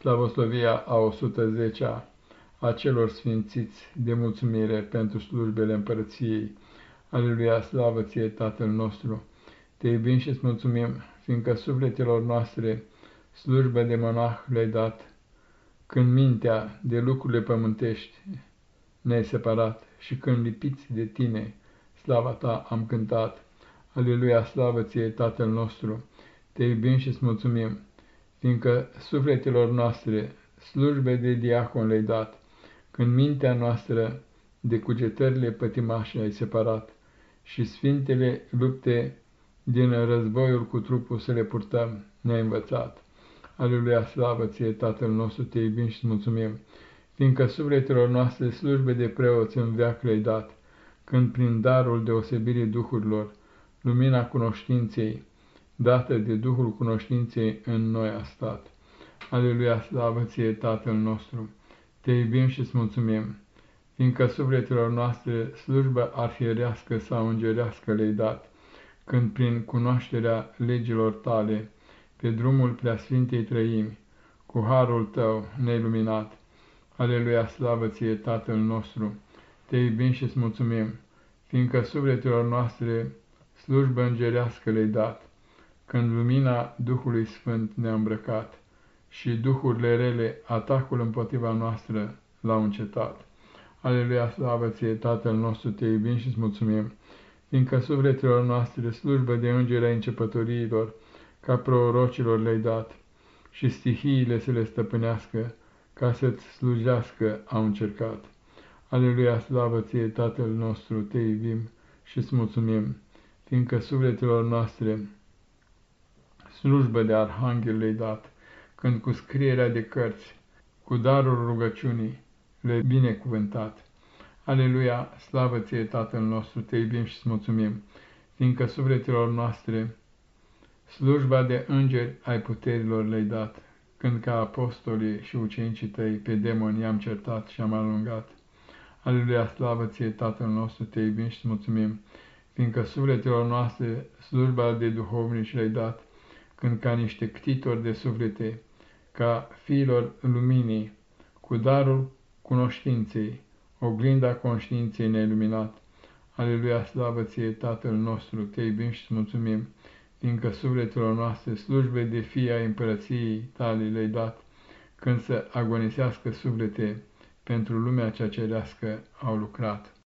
Slavoslovia a 110-a a celor sfințiți de mulțumire pentru slujbele împărăției. Aleluia, slavă ție, Tatăl nostru! Te iubim și îți mulțumim, fiindcă sufletelor noastre slujba de monah le-ai dat, când mintea de lucrurile pământești ne-ai separat și când lipiți de tine, slava ta am cântat. Aleluia, slavă ție, Tatăl nostru! Te iubim și îți mulțumim, fiindcă sufletelor noastre slujbe de diacon le-ai dat, când mintea noastră de cugetările pătimașe ai separat și sfintele lupte din războiul cu trupul să le purtăm, ne-ai învățat. Aleluia, slavă ție, Tatăl nostru, te iubim și mulțumim, fiindcă sufletelor noastre slujbe de preoți în veac le-ai dat, când prin darul deosebirii duhurilor, lumina cunoștinței, dată de Duhul cunoștinței în noi a stat. Aleluia, slavă ție, Tatăl nostru! Te iubim și îți mulțumim, fiindcă sufletelor noastre slujba arhierească sau îngerească le-ai dat, când prin cunoașterea legilor tale, pe drumul preasfintei trăimi, cu harul tău neiluminat. Aleluia, slavă ție, Tatăl nostru! Te iubim și îți mulțumim, fiindcă sufletelor noastre slujba îngerească le-ai dat, când lumina Duhului Sfânt ne-a îmbrăcat și duhurile rele, atacul împotriva noastră, l-au încetat. Aleluia, slavă ție, Tatăl nostru, te iubim și îți mulțumim, fiindcă sufletelor noastre slujbă de îngeri a începătoriilor, ca prorocilor le-ai dat, și stihiile să le stăpânească, ca să-ți slujească au încercat. Aleluia, slavă ție, Tatăl nostru, te iubim și îți mulțumim, fiindcă sufletelor noastre slujbă de arhanghel le-ai dat, când cu scrierea de cărți, cu darul rugăciunii, le binecuvântat. Aleluia, slavă ție, Tatăl nostru, te iubim și îți mulțumim, fiindcă sufletelor noastre slujba de îngeri ai puterilor le-ai dat, când ca apostolii și ucenicii tăi pe demoni i-am certat și am alungat. Aleluia, slavă ție, Tatăl nostru, te iubim și îți mulțumim, fiindcă sufletelor noastre slujba de duhovnici le-ai dat, când ca niște ctitori de suflete, ca fiilor luminii, cu darul cunoștinței, oglinda conștiinței ne iluminat. Aleluia, slavă ție, Tatăl nostru, te iubim și mulțumim, fiindcă sufletelor noastre slujbe de fie a împărăției tale le-ai dat, când să agonisească suflete pentru lumea cea cerească au lucrat.